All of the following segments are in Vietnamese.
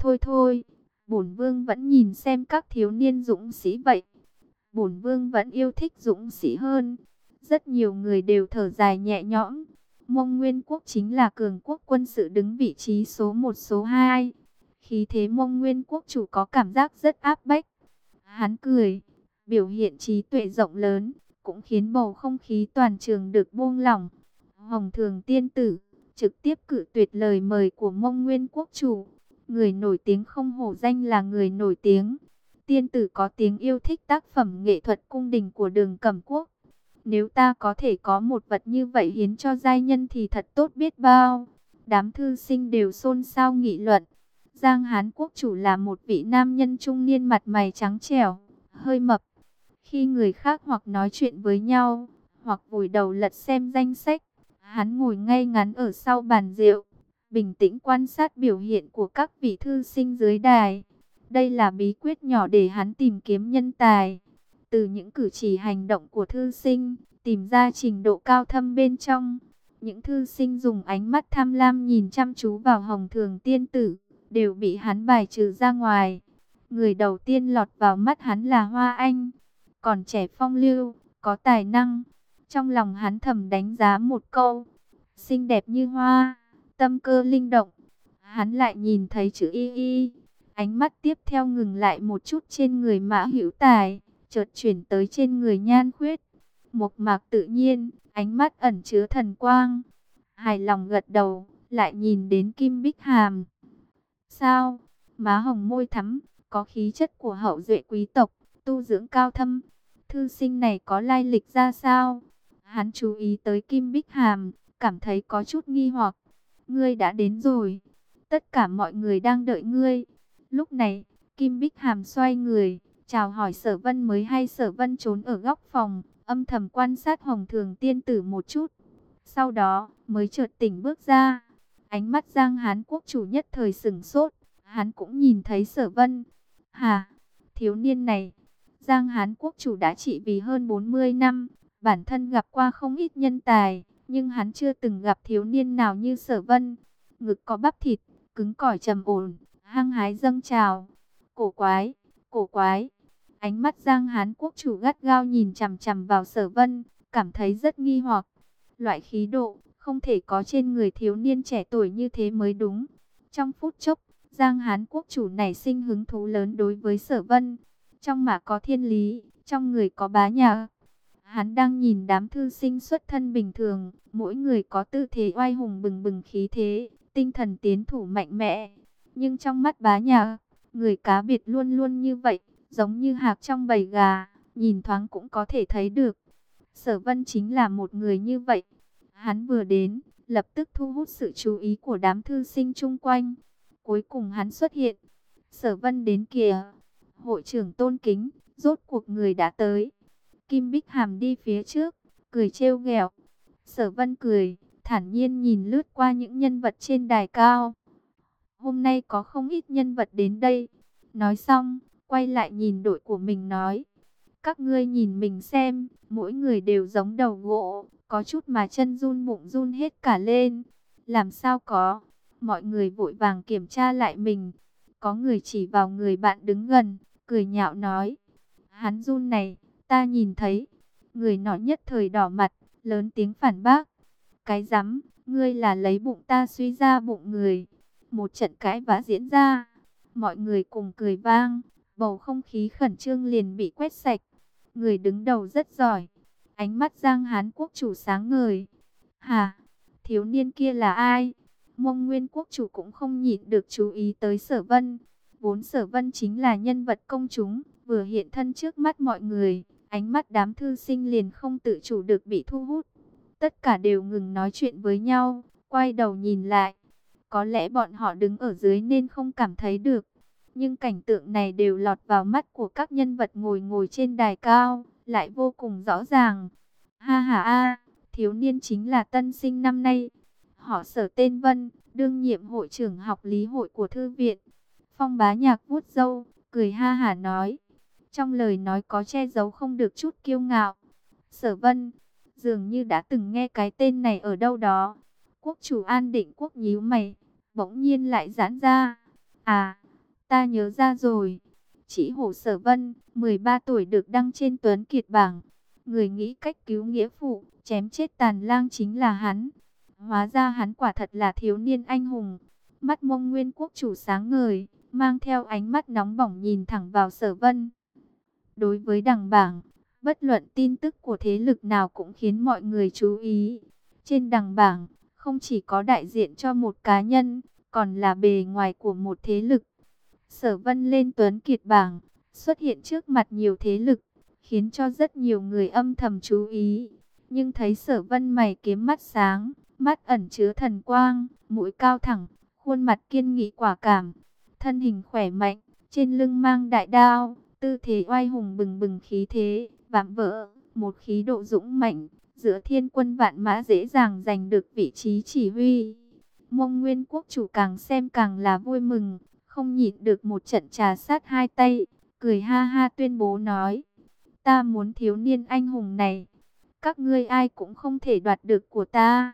Thôi thôi, bổn vương vẫn nhìn xem các thiếu niên dũng sĩ vậy. Bổn vương vẫn yêu thích dũng sĩ hơn. Rất nhiều người đều thở dài nhẹ nhõm. Mông Nguyên Quốc chính là cường quốc quân sự đứng vị trí số 1 số 2. Khí thế Mông Nguyên Quốc chủ có cảm giác rất áp bách. Hắn cười, biểu hiện trí tuệ rộng lớn, cũng khiến bầu không khí toàn trường được buông lỏng. Hồng Thường Tiên Tử trực tiếp cự tuyệt lời mời của Mông Nguyên Quốc chủ. Người nổi tiếng không hổ danh là người nổi tiếng. Tiên tử có tiếng yêu thích tác phẩm nghệ thuật cung đình của đường cẩm quốc. Nếu ta có thể có một vật như vậy hiến cho giai nhân thì thật tốt biết bao. Đám thư sinh đều xôn xao nghị luận. Giang Hán quốc chủ là một vị nam nhân trung niên mặt mày trắng trẻo, hơi mập. Khi người khác hoặc nói chuyện với nhau, hoặc vùi đầu lật xem danh sách, hắn ngồi ngay ngắn ở sau bàn rượu, bình tĩnh quan sát biểu hiện của các vị thư sinh dưới đài. Đây là bí quyết nhỏ để hắn tìm kiếm nhân tài. Từ những cử chỉ hành động của thư sinh, tìm ra trình độ cao thâm bên trong. Những thư sinh dùng ánh mắt tham lam nhìn chăm chú vào hồng thường tiên tử, đều bị hắn bài trừ ra ngoài. Người đầu tiên lọt vào mắt hắn là Hoa Anh, còn trẻ phong lưu, có tài năng. Trong lòng hắn thầm đánh giá một câu, xinh đẹp như hoa, tâm cơ linh động. Hắn lại nhìn thấy chữ y y, ánh mắt tiếp theo ngừng lại một chút trên người mã hữu tài, chợt chuyển tới trên người nhan khuyết. Một mạc tự nhiên, ánh mắt ẩn chứa thần quang. Hài lòng gật đầu, lại nhìn đến Kim Bích Hàm. Sao? Má hồng môi thắm, có khí chất của hậu duệ quý tộc, tu dưỡng cao thâm. Thư sinh này có lai lịch ra sao? Hắn chú ý tới Kim Bích Hàm, cảm thấy có chút nghi hoặc. Ngươi đã đến rồi. Tất cả mọi người đang đợi ngươi. Lúc này, Kim Bích Hàm xoay người, chào hỏi sở vân mới hay sở vân trốn ở góc phòng, âm thầm quan sát hồng thường tiên tử một chút. Sau đó, mới chợt tỉnh bước ra. Ánh mắt Giang Hán quốc chủ nhất thời sừng sốt, hắn cũng nhìn thấy sở vân. Hà, thiếu niên này, Giang Hán quốc chủ đã trị vì hơn 40 năm, bản thân gặp qua không ít nhân tài, nhưng hắn chưa từng gặp thiếu niên nào như sở vân. Ngực có bắp thịt, cứng cỏi trầm ổn, hăng hái dâng trào. Cổ quái, cổ quái. Ánh mắt Giang Hán quốc chủ gắt gao nhìn chằm chằm vào sở vân, cảm thấy rất nghi hoặc. Loại khí độ, không thể có trên người thiếu niên trẻ tuổi như thế mới đúng. Trong phút chốc, Giang Hán quốc chủ nảy sinh hứng thú lớn đối với sở vân. Trong mà có thiên lý, trong người có bá nhà. Hắn đang nhìn đám thư sinh xuất thân bình thường, mỗi người có tư thế oai hùng bừng bừng khí thế, tinh thần tiến thủ mạnh mẽ. Nhưng trong mắt bá nhà, người cá biệt luôn luôn như vậy, giống như hạc trong bầy gà, nhìn thoáng cũng có thể thấy được. Sở vân chính là một người như vậy. Hắn vừa đến, lập tức thu hút sự chú ý của đám thư sinh chung quanh. Cuối cùng hắn xuất hiện. Sở vân đến kìa. Hội trưởng tôn kính, rốt cuộc người đã tới. Kim Bích Hàm đi phía trước, cười trêu ghẹo. Sở vân cười, thản nhiên nhìn lướt qua những nhân vật trên đài cao. Hôm nay có không ít nhân vật đến đây. Nói xong, quay lại nhìn đội của mình nói. Các ngươi nhìn mình xem, mỗi người đều giống đầu gỗ, có chút mà chân run bụng run hết cả lên. Làm sao có? Mọi người vội vàng kiểm tra lại mình. Có người chỉ vào người bạn đứng gần, cười nhạo nói. Hắn run này, ta nhìn thấy. Người nọ nhất thời đỏ mặt, lớn tiếng phản bác. Cái rắm, ngươi là lấy bụng ta suy ra bụng người. Một trận cãi vã diễn ra. Mọi người cùng cười vang, bầu không khí khẩn trương liền bị quét sạch. Người đứng đầu rất giỏi. Ánh mắt Giang Hán quốc chủ sáng ngời. Hà, thiếu niên kia là ai? Mông Nguyên quốc chủ cũng không nhịn được chú ý tới sở vân. Vốn sở vân chính là nhân vật công chúng, vừa hiện thân trước mắt mọi người. Ánh mắt đám thư sinh liền không tự chủ được bị thu hút. Tất cả đều ngừng nói chuyện với nhau, quay đầu nhìn lại. Có lẽ bọn họ đứng ở dưới nên không cảm thấy được. Nhưng cảnh tượng này đều lọt vào mắt của các nhân vật ngồi ngồi trên đài cao, lại vô cùng rõ ràng. Ha ha a, thiếu niên chính là tân sinh năm nay. Họ sở tên Vân, đương nhiệm hội trưởng học lý hội của thư viện. Phong bá nhạc vuốt dâu, cười ha hả nói. Trong lời nói có che giấu không được chút kiêu ngạo. Sở Vân, dường như đã từng nghe cái tên này ở đâu đó. Quốc chủ an định quốc nhíu mày, bỗng nhiên lại giãn ra. À, ta nhớ ra rồi. Chỉ hổ sở vân, 13 tuổi được đăng trên tuấn kiệt bảng. Người nghĩ cách cứu nghĩa phụ, chém chết tàn lang chính là hắn. Hóa ra hắn quả thật là thiếu niên anh hùng. Mắt mông nguyên quốc chủ sáng ngời, mang theo ánh mắt nóng bỏng nhìn thẳng vào sở vân. Đối với đằng bảng, bất luận tin tức của thế lực nào cũng khiến mọi người chú ý. Trên đằng bảng, không chỉ có đại diện cho một cá nhân, còn là bề ngoài của một thế lực. Sở vân lên tuấn kiệt bảng, xuất hiện trước mặt nhiều thế lực, khiến cho rất nhiều người âm thầm chú ý. Nhưng thấy sở vân mày kiếm mắt sáng, mắt ẩn chứa thần quang, mũi cao thẳng, khuôn mặt kiên nghị quả cảm, thân hình khỏe mạnh, trên lưng mang đại đao, tư thế oai hùng bừng bừng khí thế, vạm vỡ, một khí độ dũng mạnh, giữa thiên quân vạn mã dễ dàng giành được vị trí chỉ huy. Mông Nguyên Quốc chủ càng xem càng là vui mừng, không nhịn được một trận trà sát hai tay, cười ha ha tuyên bố nói, ta muốn thiếu niên anh hùng này, các ngươi ai cũng không thể đoạt được của ta.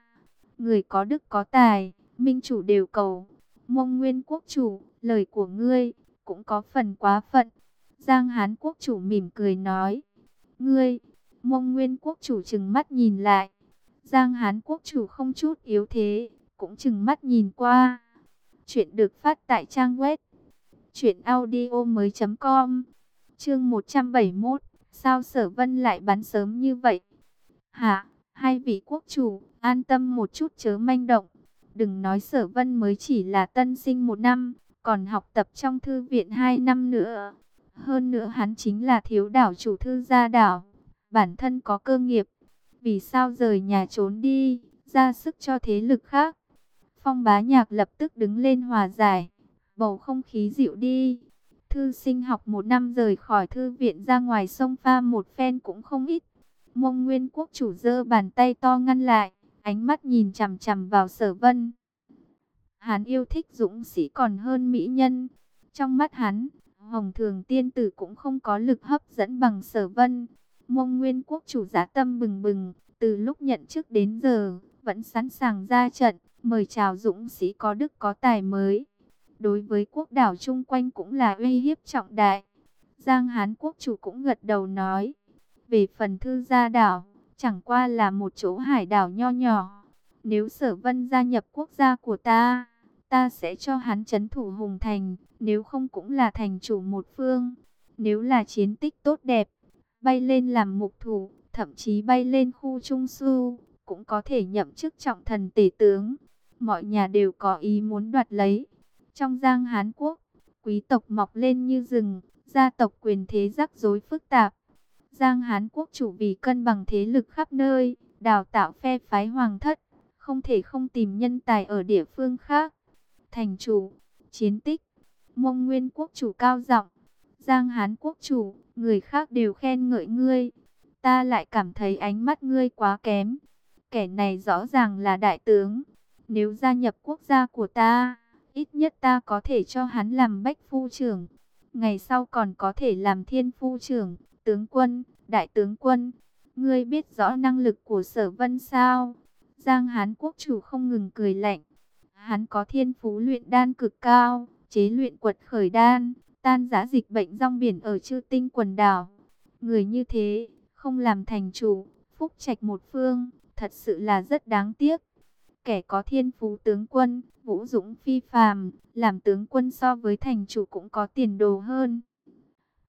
Người có đức có tài, minh chủ đều cầu. Mông Nguyên Quốc chủ, lời của ngươi cũng có phần quá phận. Giang Hán Quốc chủ mỉm cười nói, ngươi, Mông Nguyên Quốc chủ chừng mắt nhìn lại. Giang Hán Quốc chủ không chút yếu thế, cũng chừng mắt nhìn qua. Chuyện được phát tại trang web truyệnaudiomoi.com. Chương 171, sao Sở Vân lại bắn sớm như vậy? Hả, hai vị quốc chủ, an tâm một chút chớ manh động. Đừng nói Sở Vân mới chỉ là tân sinh một năm, còn học tập trong thư viện hai năm nữa. Hơn nữa hắn chính là thiếu đảo chủ thư gia đảo, bản thân có cơ nghiệp. Vì sao rời nhà trốn đi, ra sức cho thế lực khác? Phong bá nhạc lập tức đứng lên hòa giải. Bầu không khí dịu đi. Thư sinh học một năm rời khỏi thư viện ra ngoài sông pha một phen cũng không ít. Mông Nguyên Quốc chủ dơ bàn tay to ngăn lại, ánh mắt nhìn chằm chằm vào sở vân. Hắn yêu thích dũng sĩ còn hơn mỹ nhân. Trong mắt hắn, Hồng Thường Tiên Tử cũng không có lực hấp dẫn bằng sở vân. Mông Nguyên Quốc chủ giá tâm bừng bừng, từ lúc nhận chức đến giờ, vẫn sẵn sàng ra trận mời chào dũng sĩ có đức có tài mới. Đối với quốc đảo chung quanh cũng là uy hiếp trọng đại. Giang Hán quốc chủ cũng gật đầu nói, về phần thư gia đảo, chẳng qua là một chỗ hải đảo nho nhỏ. Nếu sở vân gia nhập quốc gia của ta, ta sẽ cho hắn chấn thủ hùng thành, nếu không cũng là thành chủ một phương. Nếu là chiến tích tốt đẹp, bay lên làm mục thủ, thậm chí bay lên khu trung su, cũng có thể nhậm chức trọng thần tể tướng mọi nhà đều có ý muốn đoạt lấy. Trong giang Hán Quốc, quý tộc mọc lên như rừng, gia tộc quyền thế rắc rối phức tạp. Giang Hán Quốc chủ vì cân bằng thế lực khắp nơi, đào tạo phe phái hoàng thất, không thể không tìm nhân tài ở địa phương khác. Thành chủ, chiến tích, mông nguyên quốc chủ cao giọng Giang Hán Quốc chủ, người khác đều khen ngợi ngươi. Ta lại cảm thấy ánh mắt ngươi quá kém. Kẻ này rõ ràng là đại tướng, nếu gia nhập quốc gia của ta, ít nhất ta có thể cho hắn làm bách phu trưởng. Ngày sau còn có thể làm thiên phu trưởng, tướng quân, đại tướng quân. Ngươi biết rõ năng lực của sở vân sao? Giang Hán quốc chủ không ngừng cười lạnh. Hắn có thiên phú luyện đan cực cao, chế luyện quật khởi đan, tan giã dịch bệnh rong biển ở chư tinh quần đảo. Người như thế, không làm thành chủ, phúc trạch một phương, thật sự là rất đáng tiếc kẻ có thiên phú tướng quân, vũ dũng phi phàm, làm tướng quân so với thành chủ cũng có tiền đồ hơn.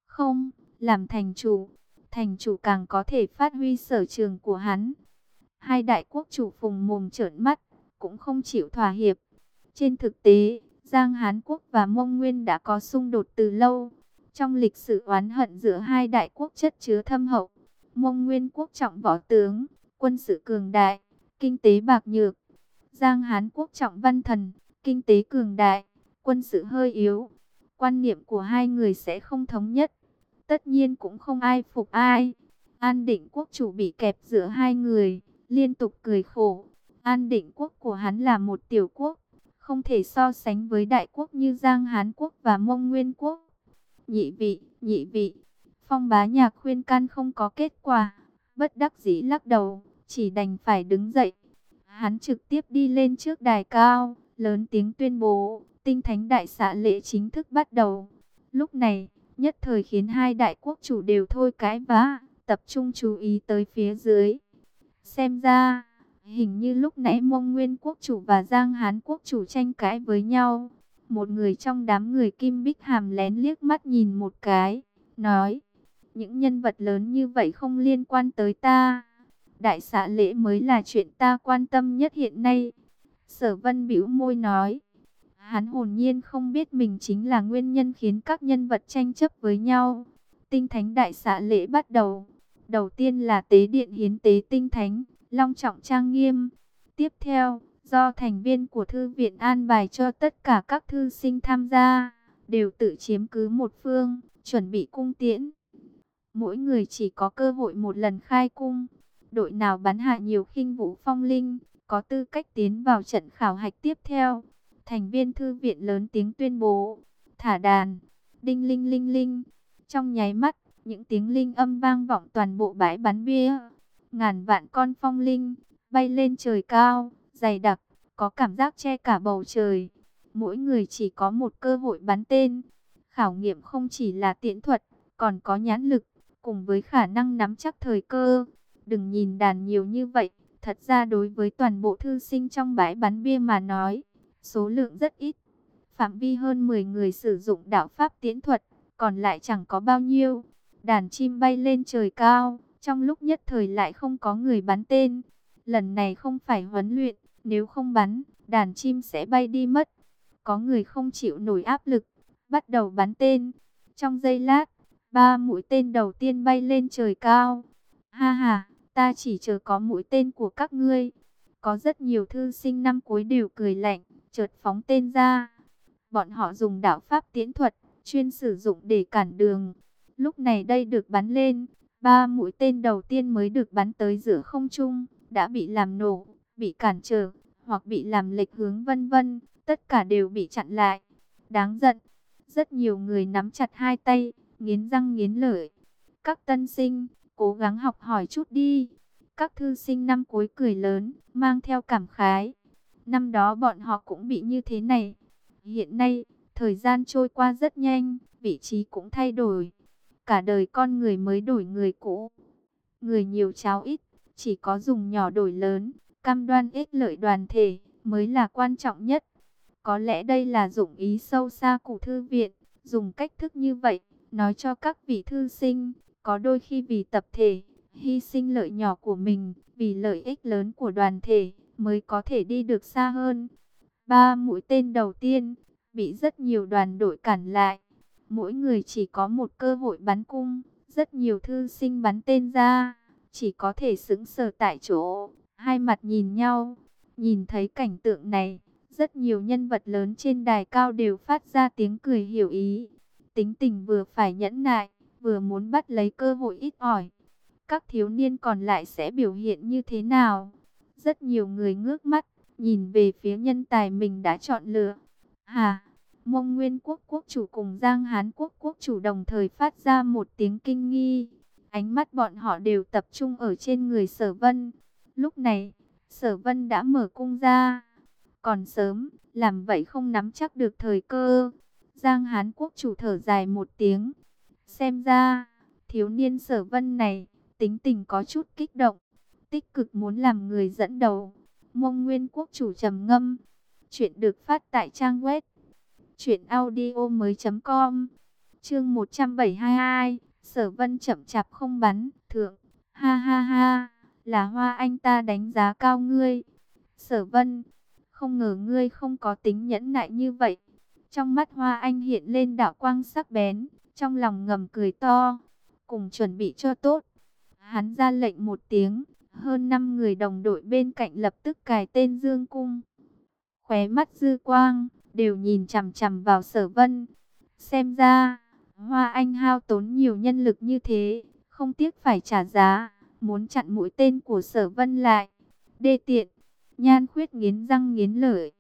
Không, làm thành chủ, thành chủ càng có thể phát huy sở trường của hắn. Hai đại quốc chủ phùng mồm trợn mắt, cũng không chịu thỏa hiệp. Trên thực tế, Giang Hán Quốc và Mông Nguyên đã có xung đột từ lâu. Trong lịch sử oán hận giữa hai đại quốc chất chứa thâm hậu, Mông Nguyên Quốc trọng võ tướng, quân sự cường đại, kinh tế bạc nhược, Giang Hán quốc trọng văn thần, kinh tế cường đại, quân sự hơi yếu. Quan niệm của hai người sẽ không thống nhất. Tất nhiên cũng không ai phục ai. An định quốc chủ bị kẹp giữa hai người, liên tục cười khổ. An định quốc của hắn là một tiểu quốc, không thể so sánh với đại quốc như Giang Hán quốc và Mông Nguyên quốc. Nhị vị, nhị vị, phong bá nhạc khuyên can không có kết quả, bất đắc dĩ lắc đầu, chỉ đành phải đứng dậy. Hắn trực tiếp đi lên trước đài cao, lớn tiếng tuyên bố, tinh thánh đại xạ lễ chính thức bắt đầu. Lúc này, nhất thời khiến hai đại quốc chủ đều thôi cái vã, tập trung chú ý tới phía dưới. Xem ra, hình như lúc nãy mông nguyên quốc chủ và Giang Hán quốc chủ tranh cãi với nhau. Một người trong đám người Kim Bích Hàm lén liếc mắt nhìn một cái, nói, những nhân vật lớn như vậy không liên quan tới ta. Đại xã lễ mới là chuyện ta quan tâm nhất hiện nay. Sở vân bĩu môi nói, hắn hồn nhiên không biết mình chính là nguyên nhân khiến các nhân vật tranh chấp với nhau. Tinh thánh đại xã lễ bắt đầu. Đầu tiên là tế điện hiến tế tinh thánh, long trọng trang nghiêm. Tiếp theo, do thành viên của thư viện an bài cho tất cả các thư sinh tham gia, đều tự chiếm cứ một phương, chuẩn bị cung tiễn. Mỗi người chỉ có cơ hội một lần khai cung. Đội nào bắn hạ nhiều khinh vũ phong linh, có tư cách tiến vào trận khảo hạch tiếp theo. Thành viên thư viện lớn tiếng tuyên bố, thả đàn, đinh linh linh linh. Trong nháy mắt, những tiếng linh âm vang vọng toàn bộ bãi bắn bia. Ngàn vạn con phong linh, bay lên trời cao, dày đặc, có cảm giác che cả bầu trời. Mỗi người chỉ có một cơ hội bắn tên. Khảo nghiệm không chỉ là tiễn thuật, còn có nhãn lực, cùng với khả năng nắm chắc thời cơ. Đừng nhìn đàn nhiều như vậy, thật ra đối với toàn bộ thư sinh trong bãi bắn bia mà nói, số lượng rất ít. Phạm vi hơn 10 người sử dụng đạo pháp tiễn thuật, còn lại chẳng có bao nhiêu. Đàn chim bay lên trời cao, trong lúc nhất thời lại không có người bắn tên. Lần này không phải huấn luyện, nếu không bắn, đàn chim sẽ bay đi mất. Có người không chịu nổi áp lực, bắt đầu bắn tên. Trong giây lát, ba mũi tên đầu tiên bay lên trời cao. Ha ha, ta chỉ chờ có mũi tên của các ngươi. Có rất nhiều thư sinh năm cuối đều cười lạnh, chợt phóng tên ra. Bọn họ dùng đạo pháp tiễn thuật, chuyên sử dụng để cản đường. Lúc này đây được bắn lên, ba mũi tên đầu tiên mới được bắn tới giữa không trung, đã bị làm nổ, bị cản trở, hoặc bị làm lệch hướng vân vân, tất cả đều bị chặn lại. Đáng giận, rất nhiều người nắm chặt hai tay, nghiến răng nghiến lợi. Các tân sinh, cố gắng học hỏi chút đi. Các thư sinh năm cuối cười lớn, mang theo cảm khái. Năm đó bọn họ cũng bị như thế này. Hiện nay, thời gian trôi qua rất nhanh, vị trí cũng thay đổi. Cả đời con người mới đổi người cũ. Người nhiều cháo ít, chỉ có dùng nhỏ đổi lớn, cam đoan ích lợi đoàn thể mới là quan trọng nhất. Có lẽ đây là dụng ý sâu xa của thư viện, dùng cách thức như vậy, nói cho các vị thư sinh, có đôi khi vì tập thể, hy sinh lợi nhỏ của mình, vì lợi ích lớn của đoàn thể, mới có thể đi được xa hơn. Ba mũi tên đầu tiên, bị rất nhiều đoàn đội cản lại. Mỗi người chỉ có một cơ hội bắn cung, rất nhiều thư sinh bắn tên ra, chỉ có thể sững sờ tại chỗ, hai mặt nhìn nhau. Nhìn thấy cảnh tượng này, rất nhiều nhân vật lớn trên đài cao đều phát ra tiếng cười hiểu ý. Tính tình vừa phải nhẫn nại, vừa muốn bắt lấy cơ hội ít ỏi. Các thiếu niên còn lại sẽ biểu hiện như thế nào? Rất nhiều người ngước mắt, nhìn về phía nhân tài mình đã chọn lựa. Hà, Mông Nguyên Quốc Quốc chủ cùng Giang Hán Quốc Quốc chủ đồng thời phát ra một tiếng kinh nghi. Ánh mắt bọn họ đều tập trung ở trên người sở vân. Lúc này, sở vân đã mở cung ra. Còn sớm, làm vậy không nắm chắc được thời cơ. Giang Hán Quốc chủ thở dài một tiếng. Xem ra, thiếu niên sở vân này, tính tình có chút kích động. Tích cực muốn làm người dẫn đầu. Mông Nguyên Quốc chủ trầm ngâm. Chuyện được phát tại trang web. Chuyện audio mới com. Chương 172 Sở vân chậm chạp không bắn, Thượng. Ha ha ha, Là hoa anh ta đánh giá cao ngươi. Sở vân, Không ngờ ngươi không có tính nhẫn nại như vậy. Trong mắt hoa anh hiện lên đạo quang sắc bén, Trong lòng ngầm cười to, Cùng chuẩn bị cho tốt. Hắn ra lệnh một tiếng, Hơn 5 người đồng đội bên cạnh lập tức cài tên Dương Cung. Khóe mắt dư quang đều nhìn chằm chằm vào sở vân. Xem ra, Hoa Anh hao tốn nhiều nhân lực như thế, không tiếc phải trả giá, muốn chặn mũi tên của sở vân lại. Đê tiện, nhan khuyết nghiến răng nghiến lợi.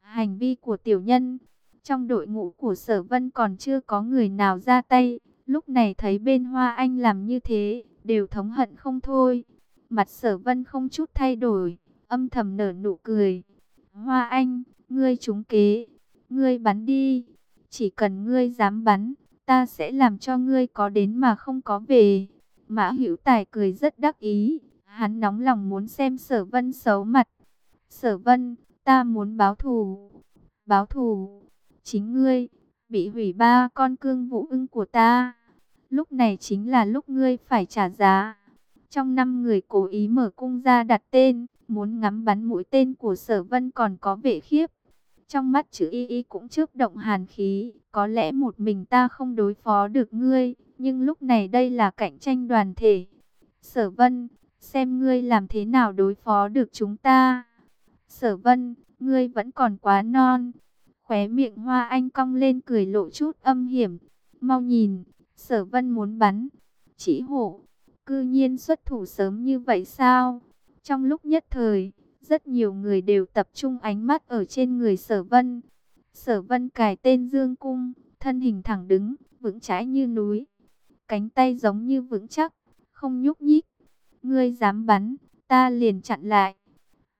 Hành vi của tiểu nhân, trong đội ngũ của sở vân còn chưa có người nào ra tay. Lúc này thấy bên Hoa Anh làm như thế, đều thống hận không thôi. Mặt sở vân không chút thay đổi, âm thầm nở nụ cười. Hoa Anh, ngươi trúng kế, Ngươi bắn đi. Chỉ cần ngươi dám bắn, ta sẽ làm cho ngươi có đến mà không có về. Mã Hữu Tài cười rất đắc ý, hắn nóng lòng muốn xem Sở Vân xấu mặt. Sở Vân, ta muốn báo thù. Báo thù? Chính ngươi bị hủy ba con cương vũ ưng của ta. Lúc này chính là lúc ngươi phải trả giá. Trong năm người cố ý mở cung ra đặt tên, muốn ngắm bắn mũi tên của Sở Vân còn có vệ khiếp. Trong mắt chữ y y cũng trước động hàn khí, có lẽ một mình ta không đối phó được ngươi, nhưng lúc này đây là cạnh tranh đoàn thể. Sở Vân, xem ngươi làm thế nào đối phó được chúng ta. Sở Vân, ngươi vẫn còn quá non. Khóe miệng Hoa Anh cong lên cười lộ chút âm hiểm. Mau nhìn, Sở Vân muốn bắn. Chỉ hộ, cư nhiên xuất thủ sớm như vậy sao? Trong lúc nhất thời, rất nhiều người đều tập trung ánh mắt ở trên người Sở Vân. Sở Vân cài tên Dương Cung, thân hình thẳng đứng, vững chãi như núi. Cánh tay giống như vững chắc, không nhúc nhích. Ngươi dám bắn, ta liền chặn lại.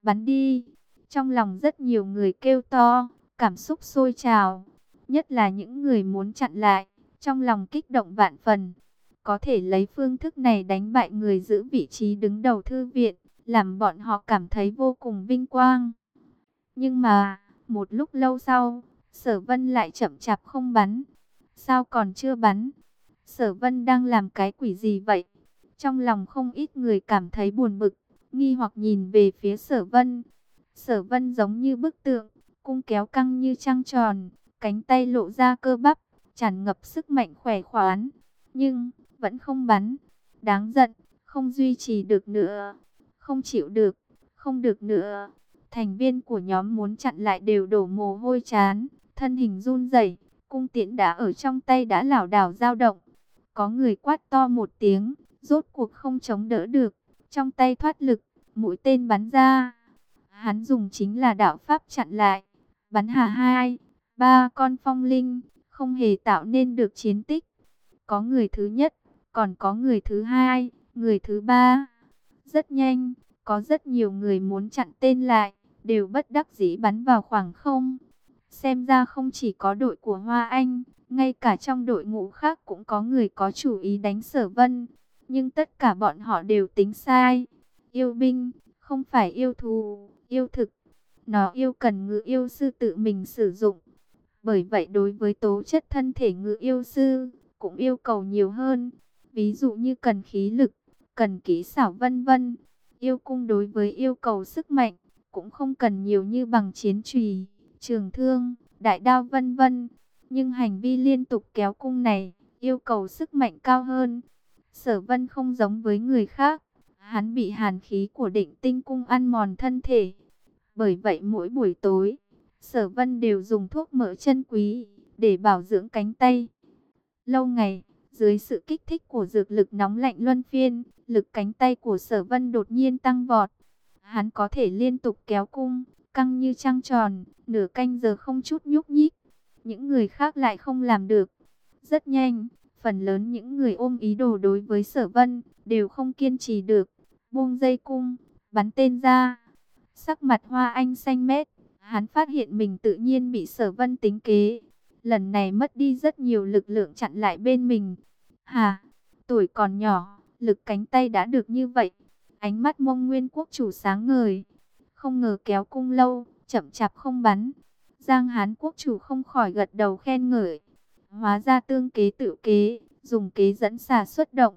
Bắn đi. Trong lòng rất nhiều người kêu to, cảm xúc sôi trào. Nhất là những người muốn chặn lại, trong lòng kích động vạn phần. Có thể lấy phương thức này đánh bại người giữ vị trí đứng đầu thư viện, làm bọn họ cảm thấy vô cùng vinh quang. Nhưng mà, một lúc lâu sau, sở vân lại chậm chạp không bắn. Sao còn chưa bắn? Sở vân đang làm cái quỷ gì vậy? Trong lòng không ít người cảm thấy buồn bực, nghi hoặc nhìn về phía sở vân. Sở vân giống như bức tượng, cung kéo căng như trăng tròn, cánh tay lộ ra cơ bắp, tràn ngập sức mạnh khỏe khoắn. Nhưng, vẫn không bắn. Đáng giận, không duy trì được nữa. Không chịu được, không được nữa. Thành viên của nhóm muốn chặn lại đều đổ mồ hôi chán, thân hình run rẩy, cung tiễn đã ở trong tay đã lảo đảo dao động. Có người quát to một tiếng, rốt cuộc không chống đỡ được, trong tay thoát lực, mũi tên bắn ra. Hắn dùng chính là đạo pháp chặn lại, bắn hà hai, ba con phong linh, không hề tạo nên được chiến tích. Có người thứ nhất, còn có người thứ hai, người thứ ba. Rất nhanh, có rất nhiều người muốn chặn tên lại, đều bất đắc dĩ bắn vào khoảng không. Xem ra không chỉ có đội của Hoa Anh, ngay cả trong đội ngũ khác cũng có người có chủ ý đánh sở vân. Nhưng tất cả bọn họ đều tính sai. Yêu binh, không phải yêu thù, yêu thực. Nó yêu cần ngự yêu sư tự mình sử dụng. Bởi vậy đối với tố chất thân thể ngự yêu sư, cũng yêu cầu nhiều hơn. Ví dụ như cần khí lực, cần kỹ xảo vân vân. Yêu cung đối với yêu cầu sức mạnh, cũng không cần nhiều như bằng chiến trùy, trường thương, đại đao vân vân. Nhưng hành vi liên tục kéo cung này, yêu cầu sức mạnh cao hơn. Sở vân không giống với người khác, hắn bị hàn khí của định tinh cung ăn mòn thân thể. Bởi vậy mỗi buổi tối, sở vân đều dùng thuốc mỡ chân quý, để bảo dưỡng cánh tay. Lâu ngày, dưới sự kích thích của dược lực nóng lạnh luân phiên, lực cánh tay của sở vân đột nhiên tăng vọt. Hắn có thể liên tục kéo cung, căng như trăng tròn, nửa canh giờ không chút nhúc nhích. Những người khác lại không làm được. Rất nhanh, phần lớn những người ôm ý đồ đối với sở vân, đều không kiên trì được. Buông dây cung, bắn tên ra. Sắc mặt hoa anh xanh mét, hắn phát hiện mình tự nhiên bị sở vân tính kế. Lần này mất đi rất nhiều lực lượng chặn lại bên mình. Hà, tuổi còn nhỏ, lực cánh tay đã được như vậy. Ánh mắt mông nguyên quốc chủ sáng ngời. Không ngờ kéo cung lâu, chậm chạp không bắn. Giang Hán quốc chủ không khỏi gật đầu khen ngợi. Hóa ra tương kế tự kế, dùng kế dẫn xà xuất động.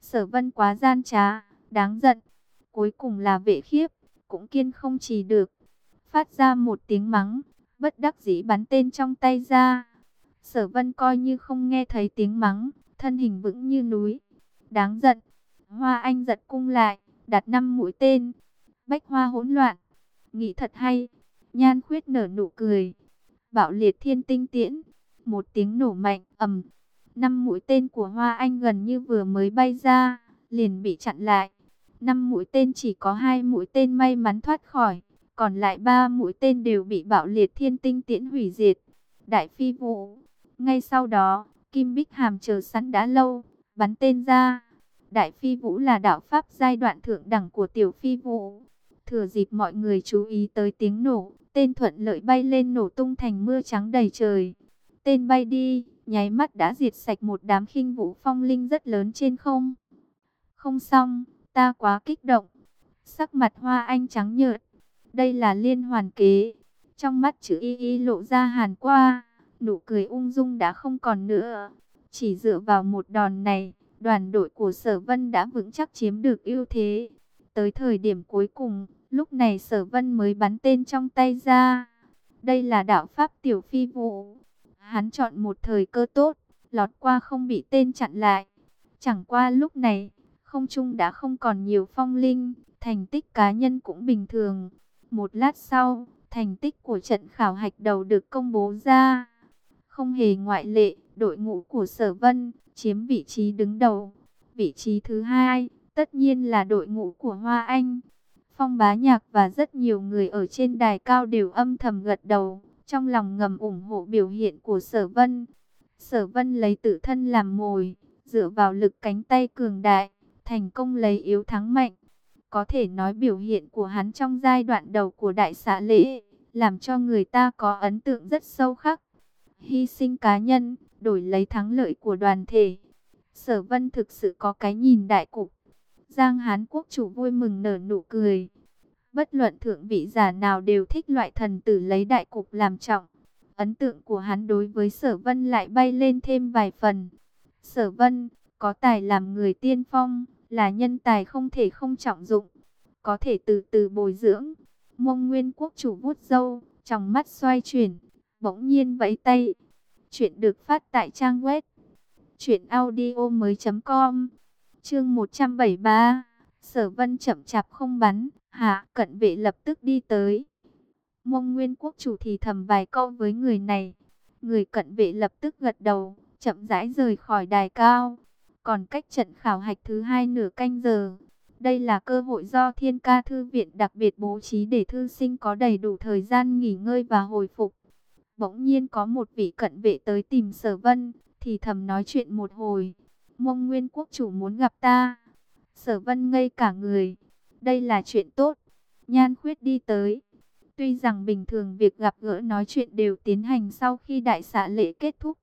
Sở vân quá gian trá, đáng giận. Cuối cùng là vệ khiếp, cũng kiên không trì được. Phát ra một tiếng mắng, bất đắc dĩ bắn tên trong tay ra. Sở vân coi như không nghe thấy tiếng mắng, thân hình vững như núi. Đáng giận, hoa anh giật cung lại, đặt năm mũi tên. Bách hoa hỗn loạn, nghĩ thật hay. Nhan khuyết nở nụ cười. Bạo liệt thiên tinh tiễn. Một tiếng nổ mạnh, ầm. Năm mũi tên của Hoa Anh gần như vừa mới bay ra, liền bị chặn lại. Năm mũi tên chỉ có hai mũi tên may mắn thoát khỏi, còn lại ba mũi tên đều bị bạo liệt thiên tinh tiễn hủy diệt. Đại phi vũ. Ngay sau đó, Kim Bích Hàm chờ sẵn đã lâu, bắn tên ra. Đại phi vũ là đạo pháp giai đoạn thượng đẳng của tiểu phi vũ. Thừa dịp mọi người chú ý tới tiếng nổ, tên thuận lợi bay lên nổ tung thành mưa trắng đầy trời. Tên bay đi, nháy mắt đã diệt sạch một đám khinh vũ phong linh rất lớn trên không. Không xong, ta quá kích động. Sắc mặt hoa anh trắng nhợt. Đây là liên hoàn kế. Trong mắt chữ y y lộ ra hàn qua. Nụ cười ung dung đã không còn nữa. Chỉ dựa vào một đòn này, đoàn đội của sở vân đã vững chắc chiếm được ưu thế. Tới thời điểm cuối cùng, lúc này sở vân mới bắn tên trong tay ra. Đây là đạo pháp tiểu phi vụ. Hắn chọn một thời cơ tốt, lọt qua không bị tên chặn lại. Chẳng qua lúc này, không trung đã không còn nhiều phong linh, thành tích cá nhân cũng bình thường. Một lát sau, thành tích của trận khảo hạch đầu được công bố ra. Không hề ngoại lệ, đội ngũ của Sở Vân chiếm vị trí đứng đầu. Vị trí thứ hai, tất nhiên là đội ngũ của Hoa Anh. Phong Bá Nhạc và rất nhiều người ở trên đài cao đều âm thầm gật đầu, trong lòng ngầm ủng hộ biểu hiện của Sở Vân. Sở Vân lấy tự thân làm mồi, dựa vào lực cánh tay cường đại, thành công lấy yếu thắng mạnh. Có thể nói biểu hiện của hắn trong giai đoạn đầu của đại xã lễ, làm cho người ta có ấn tượng rất sâu khắc. Hy sinh cá nhân, đổi lấy thắng lợi của đoàn thể. Sở Vân thực sự có cái nhìn đại cục. Giang Hán quốc chủ vui mừng nở nụ cười. Bất luận thượng vị giả nào đều thích loại thần tử lấy đại cục làm trọng. Ấn tượng của hắn đối với Sở Vân lại bay lên thêm vài phần. Sở Vân có tài làm người tiên phong, là nhân tài không thể không trọng dụng, có thể từ từ bồi dưỡng. Mông Nguyên quốc chủ vuốt râu, trong mắt xoay chuyển, bỗng nhiên vẫy tay. Chuyện được phát tại trang web truyệnaudiomoi.com. Chương 173. Sở Vân chậm chạp không bắn, hạ cận vệ lập tức đi tới. Mông Nguyên quốc chủ thì thầm vài câu với người này. Người cận vệ lập tức gật đầu, chậm rãi rời khỏi đài cao. Còn cách trận khảo hạch thứ hai nửa canh giờ. Đây là cơ hội do Thiên Ca Thư Viện đặc biệt bố trí để thư sinh có đầy đủ thời gian nghỉ ngơi và hồi phục. Bỗng nhiên có một vị cận vệ tới tìm Sở Vân, thì thầm nói chuyện một hồi. Mông Nguyên Quốc chủ muốn gặp ta. Sở Vân ngây cả người. Đây là chuyện tốt. Nhan Khuyết đi tới. Tuy rằng bình thường việc gặp gỡ nói chuyện đều tiến hành sau khi đại xã lễ kết thúc.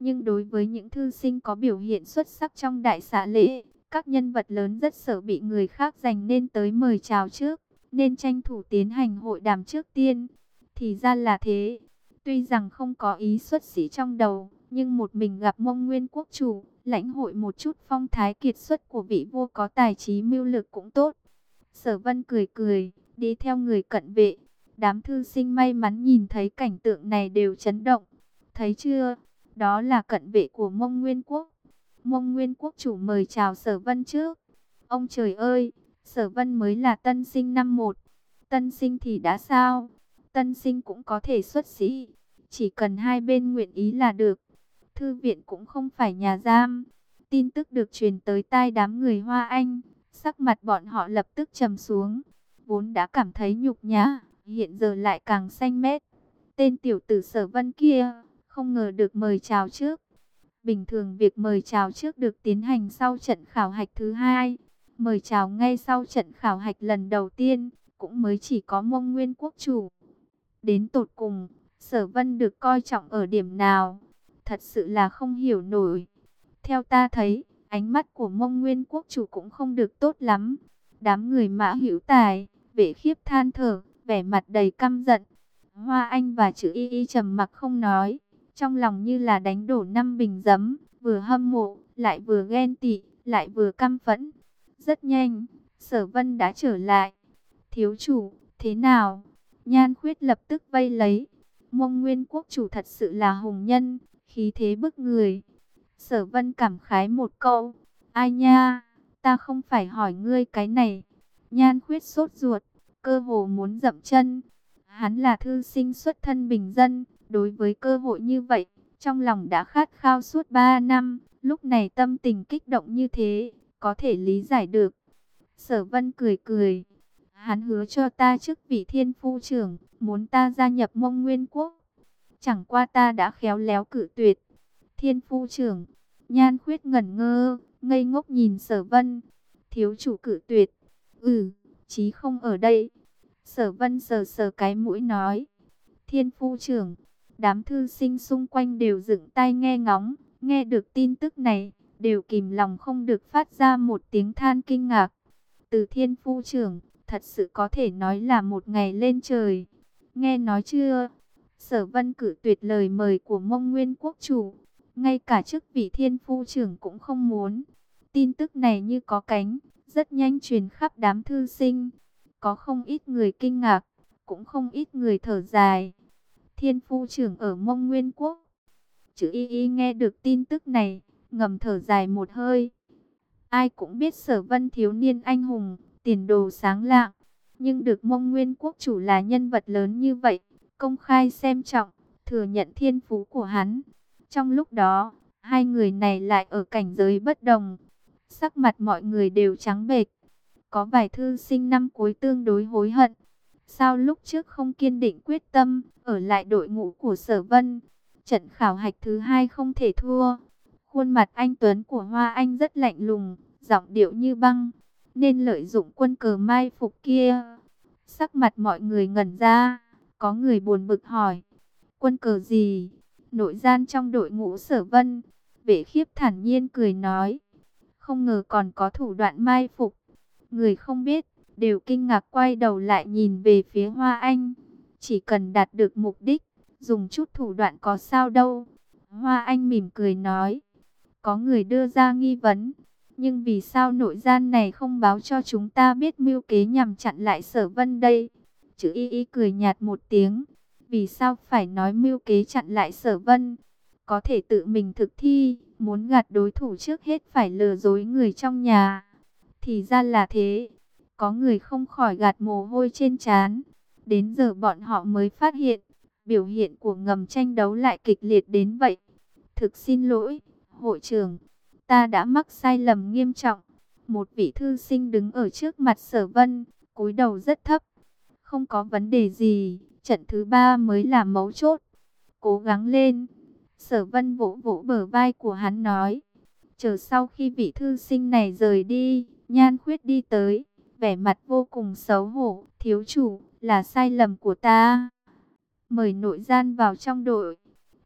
Nhưng đối với những thư sinh có biểu hiện xuất sắc trong đại xã lễ, các nhân vật lớn rất sợ bị người khác giành nên tới mời chào trước, nên tranh thủ tiến hành hội đàm trước tiên. Thì ra là thế, tuy rằng không có ý xuất sĩ trong đầu, nhưng một mình gặp mông nguyên quốc chủ, lãnh hội một chút phong thái kiệt xuất của vị vua có tài trí mưu lực cũng tốt. Sở vân cười cười, đi theo người cận vệ. Đám thư sinh may mắn nhìn thấy cảnh tượng này đều chấn động. Thấy chưa, đó là cận vệ của mông nguyên quốc. Mông Nguyên Quốc chủ mời chào Sở Vân trước. Ông trời ơi, Sở Vân mới là tân sinh năm một. Tân sinh thì đã sao? Tân sinh cũng có thể xuất sĩ. Chỉ cần hai bên nguyện ý là được. Thư viện cũng không phải nhà giam. Tin tức được truyền tới tai đám người Hoa Anh. Sắc mặt bọn họ lập tức trầm xuống. Vốn đã cảm thấy nhục nhã, hiện giờ lại càng xanh mét. Tên tiểu tử Sở Vân kia, không ngờ được mời chào trước. Bình thường việc mời chào trước được tiến hành sau trận khảo hạch thứ hai. Mời chào ngay sau trận khảo hạch lần đầu tiên, cũng mới chỉ có mông nguyên quốc chủ. Đến tột cùng, sở vân được coi trọng ở điểm nào? Thật sự là không hiểu nổi. Theo ta thấy, ánh mắt của mông nguyên quốc chủ cũng không được tốt lắm. Đám người mã hữu tài, vệ khiếp than thở, vẻ mặt đầy căm giận. Hoa Anh và chữ y y trầm mặc không nói trong lòng như là đánh đổ năm bình giấm, vừa hâm mộ, lại vừa ghen tị, lại vừa căm phẫn. Rất nhanh, sở vân đã trở lại. Thiếu chủ, thế nào? Nhan khuyết lập tức vây lấy. Mông nguyên quốc chủ thật sự là hùng nhân, khí thế bức người. Sở vân cảm khái một câu. Ai nha, ta không phải hỏi ngươi cái này. Nhan khuyết sốt ruột, cơ hồ muốn dậm chân. Hắn là thư sinh xuất thân bình dân, Đối với cơ hội như vậy, trong lòng đã khát khao suốt 3 năm, lúc này tâm tình kích động như thế, có thể lý giải được. Sở vân cười cười, hắn hứa cho ta chức vị thiên phu trưởng, muốn ta gia nhập mông nguyên quốc. Chẳng qua ta đã khéo léo cử tuyệt. Thiên phu trưởng, nhan khuyết ngẩn ngơ, ngây ngốc nhìn sở vân. Thiếu chủ cử tuyệt, ừ, chí không ở đây. Sở vân sờ sờ cái mũi nói, thiên phu trưởng, Đám thư sinh xung quanh đều dựng tai nghe ngóng, nghe được tin tức này, đều kìm lòng không được phát ra một tiếng than kinh ngạc. Từ thiên phu trưởng, thật sự có thể nói là một ngày lên trời. Nghe nói chưa? Sở vân cử tuyệt lời mời của mông nguyên quốc chủ. Ngay cả chức vị thiên phu trưởng cũng không muốn. Tin tức này như có cánh, rất nhanh truyền khắp đám thư sinh. Có không ít người kinh ngạc, cũng không ít người thở dài. Thiên phu trưởng ở mông nguyên quốc. Chữ y y nghe được tin tức này, ngầm thở dài một hơi. Ai cũng biết sở vân thiếu niên anh hùng, tiền đồ sáng lạng. Nhưng được mông nguyên quốc chủ là nhân vật lớn như vậy, công khai xem trọng, thừa nhận thiên phú của hắn. Trong lúc đó, hai người này lại ở cảnh giới bất đồng. Sắc mặt mọi người đều trắng bệch. Có vài thư sinh năm cuối tương đối hối hận. Sao lúc trước không kiên định quyết tâm, ở lại đội ngũ của sở vân. Trận khảo hạch thứ hai không thể thua. Khuôn mặt anh Tuấn của Hoa Anh rất lạnh lùng, giọng điệu như băng. Nên lợi dụng quân cờ mai phục kia. Sắc mặt mọi người ngẩn ra. Có người buồn bực hỏi. Quân cờ gì? Nội gian trong đội ngũ sở vân. Vệ khiếp thản nhiên cười nói. Không ngờ còn có thủ đoạn mai phục. Người không biết, đều kinh ngạc quay đầu lại nhìn về phía Hoa Anh. Chỉ cần đạt được mục đích, dùng chút thủ đoạn có sao đâu. Hoa Anh mỉm cười nói. Có người đưa ra nghi vấn. Nhưng vì sao nội gian này không báo cho chúng ta biết mưu kế nhằm chặn lại sở vân đây? Chữ y y cười nhạt một tiếng. Vì sao phải nói mưu kế chặn lại sở vân? Có thể tự mình thực thi, muốn gạt đối thủ trước hết phải lừa dối người trong nhà. Thì ra là thế. Có người không khỏi gạt mồ hôi trên trán. Đến giờ bọn họ mới phát hiện, biểu hiện của ngầm tranh đấu lại kịch liệt đến vậy. Thực xin lỗi, hội trưởng, ta đã mắc sai lầm nghiêm trọng. Một vị thư sinh đứng ở trước mặt sở vân, cúi đầu rất thấp. Không có vấn đề gì, trận thứ ba mới là mấu chốt. Cố gắng lên. Sở vân vỗ vỗ bờ vai của hắn nói. Chờ sau khi vị thư sinh này rời đi, nhan khuyết đi tới, vẻ mặt vô cùng xấu hổ. Thiếu chủ, là sai lầm của ta. Mời nội gian vào trong đội.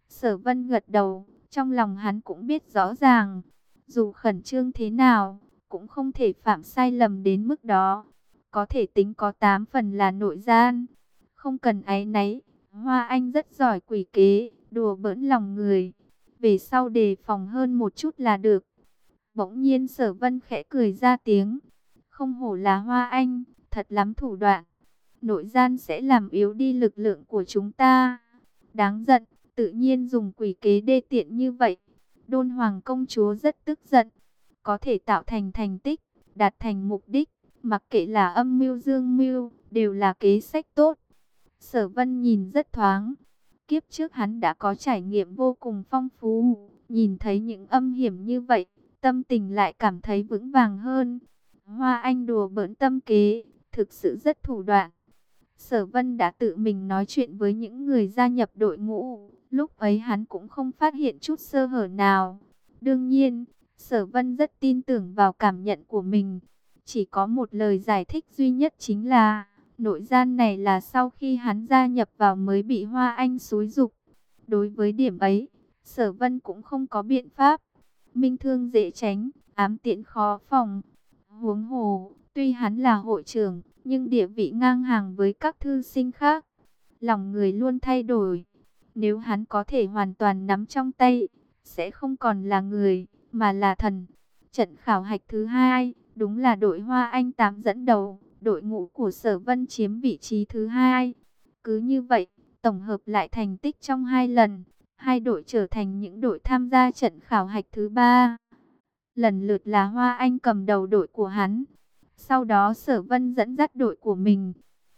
Sở vân gật đầu, trong lòng hắn cũng biết rõ ràng. Dù khẩn trương thế nào, cũng không thể phạm sai lầm đến mức đó. Có thể tính có 8 phần là nội gian. Không cần áy náy, Hoa Anh rất giỏi quỷ kế, đùa bỡn lòng người. Về sau đề phòng hơn một chút là được. Bỗng nhiên sở vân khẽ cười ra tiếng. Không hổ là Hoa Anh, thật lắm thủ đoạn. Nội gian sẽ làm yếu đi lực lượng của chúng ta. Đáng giận, tự nhiên dùng quỷ kế đê tiện như vậy. Đôn Hoàng công chúa rất tức giận. Có thể tạo thành thành tích, đạt thành mục đích. Mặc kệ là âm mưu dương mưu, đều là kế sách tốt. Sở vân nhìn rất thoáng. Kiếp trước hắn đã có trải nghiệm vô cùng phong phú. Nhìn thấy những âm hiểm như vậy, tâm tình lại cảm thấy vững vàng hơn. Hoa Anh đùa bỡn tâm kế, thực sự rất thủ đoạn. Sở Vân đã tự mình nói chuyện với những người gia nhập đội ngũ, lúc ấy hắn cũng không phát hiện chút sơ hở nào. Đương nhiên, Sở Vân rất tin tưởng vào cảm nhận của mình. Chỉ có một lời giải thích duy nhất chính là, nội gian này là sau khi hắn gia nhập vào mới bị Hoa Anh xúi dục. Đối với điểm ấy, Sở Vân cũng không có biện pháp. Minh thương dễ tránh, ám tiện khó phòng. Huống hồ, tuy hắn là hội trưởng, nhưng địa vị ngang hàng với các thư sinh khác. Lòng người luôn thay đổi. Nếu hắn có thể hoàn toàn nắm trong tay, sẽ không còn là người, mà là thần. Trận khảo hạch thứ hai, đúng là đội Hoa Anh Tám dẫn đầu, đội ngũ của Sở Vân chiếm vị trí thứ hai. Cứ như vậy, tổng hợp lại thành tích trong hai lần, hai đội trở thành những đội tham gia trận khảo hạch thứ ba. Lần lượt là Hoa Anh cầm đầu đội của hắn, sau đó Sở Vân dẫn dắt đội của mình.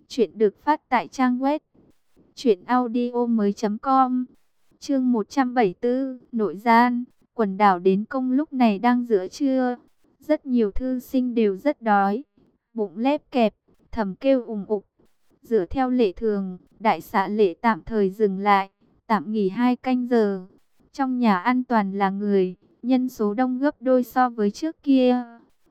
Chuyện được phát tại trang web truyệnaudiomoi.com. Chương 174, nội gian, quần đảo đến công lúc này đang giữa trưa. Rất nhiều thư sinh đều rất đói, bụng lép kẹp, thầm kêu ùng ục. Dựa theo lệ thường, đại xã lệ tạm thời dừng lại, tạm nghỉ hai canh giờ. Trong nhà an toàn là người, nhân số đông gấp đôi so với trước kia.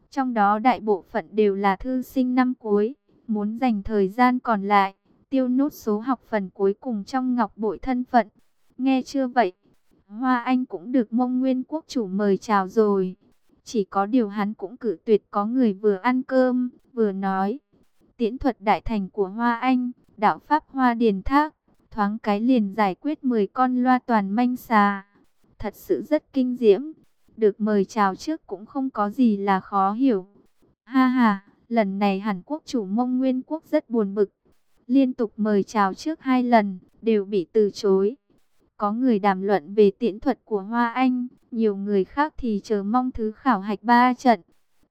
Trong đó đại bộ phận đều là thư sinh năm cuối, muốn dành thời gian còn lại, tiêu nốt số học phần cuối cùng trong ngọc bội thân phận. nghe chưa vậy? Hoa Anh cũng được mông nguyên quốc chủ mời chào rồi. Chỉ có điều hắn cũng cử tuyệt có người vừa ăn cơm, vừa nói. Tiễn thuật đại thành của Hoa Anh, đạo pháp Hoa Điền Thác, thoáng cái liền giải quyết 10 con loa toàn manh xà. Thật sự rất kinh diễm, được mời chào trước cũng không có gì là khó hiểu. Ha ha, lần này Hàn Quốc chủ mông nguyên quốc rất buồn bực. Liên tục mời chào trước hai lần, đều bị từ chối. Có người đàm luận về tiễn thuật của Hoa Anh, nhiều người khác thì chờ mong thứ khảo hạch ba trận.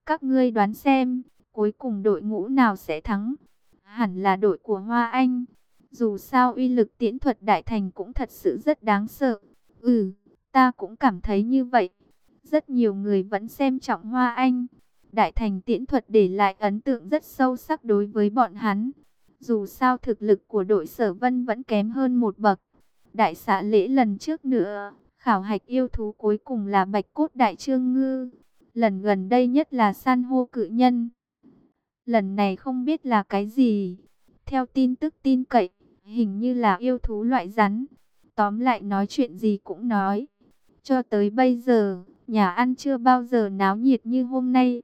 Các ngươi đoán xem, cuối cùng đội ngũ nào sẽ thắng? Hẳn là đội của Hoa Anh. Dù sao uy lực tiễn thuật đại thành cũng thật sự rất đáng sợ. Ừ, ta cũng cảm thấy như vậy. Rất nhiều người vẫn xem trọng Hoa Anh. Đại thành tiễn thuật để lại ấn tượng rất sâu sắc đối với bọn hắn. Dù sao thực lực của đội sở vân vẫn kém hơn một bậc. Đại xã lễ lần trước nữa, khảo hạch yêu thú cuối cùng là bạch cốt đại trương ngư. Lần gần đây nhất là san hô cự nhân. Lần này không biết là cái gì. Theo tin tức tin cậy, hình như là yêu thú loại rắn. Tóm lại nói chuyện gì cũng nói. Cho tới bây giờ, nhà ăn chưa bao giờ náo nhiệt như hôm nay.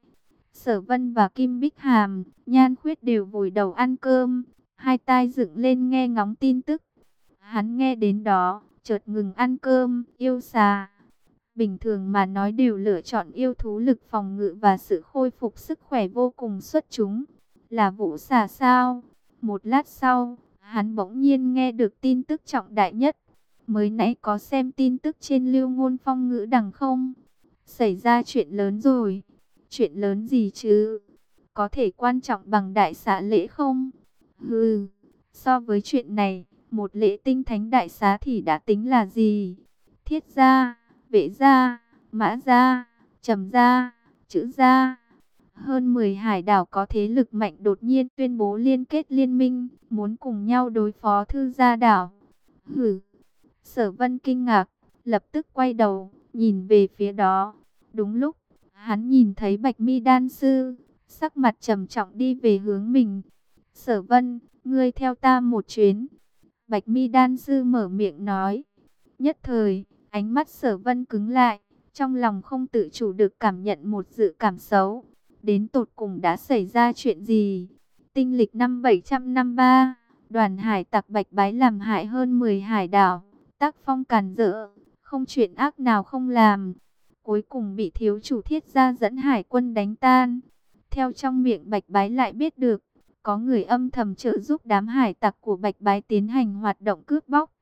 Sở Vân và Kim Bích Hàm, Nhan Khuyết đều vùi đầu ăn cơm, hai tai dựng lên nghe ngóng tin tức. Hắn nghe đến đó, chợt ngừng ăn cơm, yêu xà. Bình thường mà nói đều lựa chọn yêu thú lực phòng ngự và sự khôi phục sức khỏe vô cùng xuất chúng. Là vũ xà sao? Một lát sau, hắn bỗng nhiên nghe được tin tức trọng đại nhất. Mới nãy có xem tin tức trên lưu ngôn phong ngữ đằng không? Xảy ra chuyện lớn rồi. Chuyện lớn gì chứ? Có thể quan trọng bằng đại xã lễ không? Hừ, so với chuyện này, một lễ tinh thánh đại xá thì đã tính là gì? Thiết gia, vệ gia, mã gia, trầm gia, chữ gia. Hơn 10 hải đảo có thế lực mạnh đột nhiên tuyên bố liên kết liên minh, muốn cùng nhau đối phó thư gia đảo. Hừ, sở vân kinh ngạc, lập tức quay đầu, nhìn về phía đó. Đúng lúc, hắn nhìn thấy bạch mi đan sư, sắc mặt trầm trọng đi về hướng mình. Sở vân, ngươi theo ta một chuyến. Bạch mi đan sư mở miệng nói. Nhất thời, ánh mắt sở vân cứng lại. Trong lòng không tự chủ được cảm nhận một dự cảm xấu. Đến tột cùng đã xảy ra chuyện gì? Tinh lịch năm 753, đoàn hải tặc bạch bái làm hại hơn 10 hải đảo. Tác phong càn rỡ, không chuyện ác nào không làm. Cuối cùng bị thiếu chủ thiết gia dẫn hải quân đánh tan. Theo trong miệng bạch bái lại biết được, có người âm thầm trợ giúp đám hải tặc của Bạch Bái tiến hành hoạt động cướp bóc.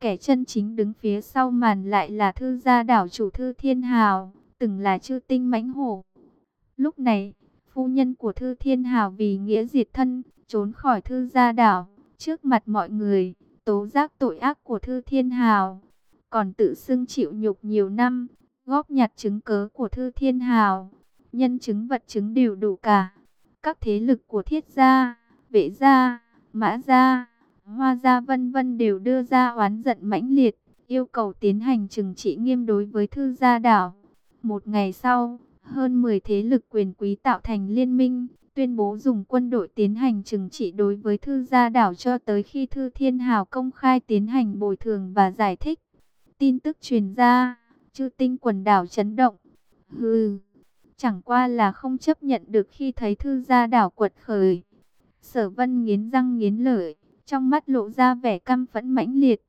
Kẻ chân chính đứng phía sau màn lại là thư gia đảo chủ thư Thiên Hào, từng là chư tinh mãnh hổ. Lúc này, phu nhân của thư Thiên Hào vì nghĩa diệt thân, trốn khỏi thư gia đảo, trước mặt mọi người, tố giác tội ác của thư Thiên Hào. Còn tự xưng chịu nhục nhiều năm, góp nhặt chứng cớ của thư Thiên Hào. Nhân chứng vật chứng đều đủ cả các thế lực của thiết gia, vệ gia, mã gia, hoa gia vân vân đều đưa ra oán giận mãnh liệt, yêu cầu tiến hành trừng trị nghiêm đối với thư gia đảo. Một ngày sau, hơn 10 thế lực quyền quý tạo thành liên minh, tuyên bố dùng quân đội tiến hành trừng trị đối với thư gia đảo cho tới khi thư thiên hào công khai tiến hành bồi thường và giải thích. Tin tức truyền ra, chư tinh quần đảo chấn động. Hừ, Chẳng qua là không chấp nhận được khi thấy thư gia đảo quật khởi. Sở vân nghiến răng nghiến lợi, trong mắt lộ ra vẻ căm phẫn mãnh liệt.